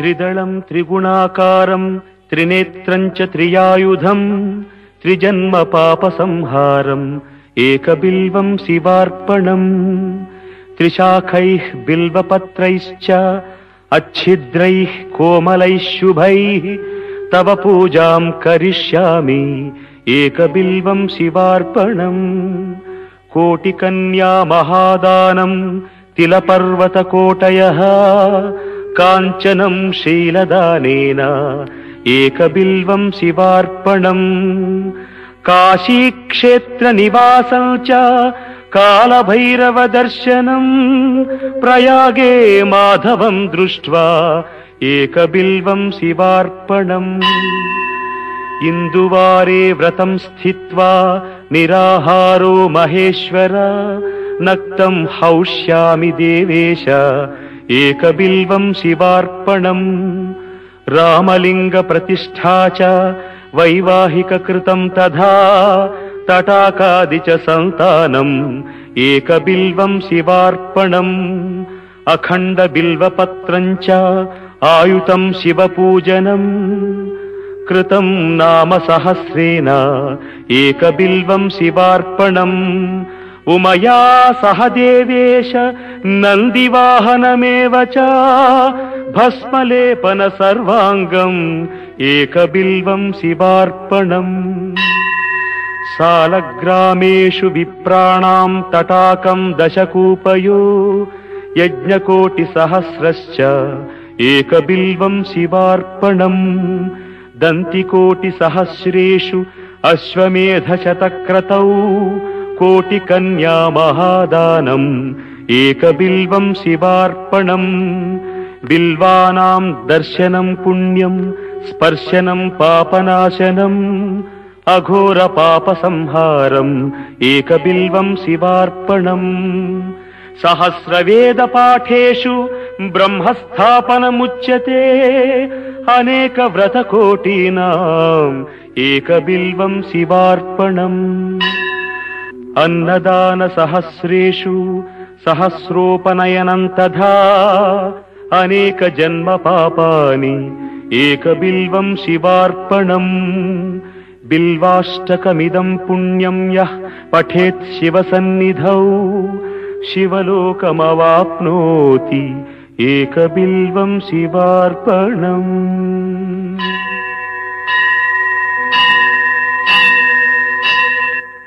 त्रिदळम् त्रिगुणाकारम् त्रिनेत्रम् च त्रियायुधम् त्रिजन्म पापसंहारम् एकबिल्वम् शिवार्पणम् त्रिशाखैः बिल्वपत्रैश्च अच्छिद्रैः कोमलैः शुभैः तव पूजाम् करिष्यामि एकबिल्वम् शिवार्पणम्। कोटिकन्या महादानम् तिलपर्वतकोटयः काञ्चनम् शीलदानेन एकबिल्वम् शिवार्पणम्। काशीक्षेत्रनिवासम् च कालभैरवदर्शनम् प्रयागे माधवम् दृष्ट्वा एकबिल्वम् शिवार्पणम्। इन्दुवारे व्रतम् स्थित्वा निराहारो महेश्वर नक्तम् हौष्यामि देवेश एकबिल्वम् शिवार्पणम्। रामलिङ्गप्रतिष्ठा च वैवाहिककृतम् तथा तटाकादि च सन्तानम्। एकबिल्वम् शिवार्पणम्। अखण्डबिल्वपत्रम् च आयुतम् शिवपूजनम्। कृतम् नाम सहस्रेण एकबिल्वम् शिवार्पणम्। उमया सह देवेश नन्दिवाहनमेव च भस्मलेपन सर्वाङ्गम् एकबिल्वम् शिवार्पणम् सालग्रामेषु विप्राणाम् तटाकम् दशकूपयो यज्ञकोटिसहस्रश्च एकबिल्वम् शिवार्पणम् दन्तिकोटिसहस्रेषु अश्वमेधशतक्रतौ कोटिकन्या महादानम् एकबिल्वम् शिवार्पणम् बिल्वानाम् दर्शनम् पुण्यम् स्पर्शनम् पापनाशनम् अघोरपापसंहारम् एकबिल्वम् शिवार्पणम् सहस्रवेदपाठेषु ब्रह्मस्थापनमुच्यते अनेकव्रतकोटीनाम् एकबिल्वम् शिवार्पणम्। अन्नदानसहस्रेषु सहस्रोपनयनम् तथा अनेकजन्मपापानि एकबिल्वम् शिवार्पणम्। बिल्वाष्टकमिदम् पुण्यम् यः पठेत् शिवसन्निधौ। शिवलोकमवाप्नोति एकबिल्वम् शिवार्पणम्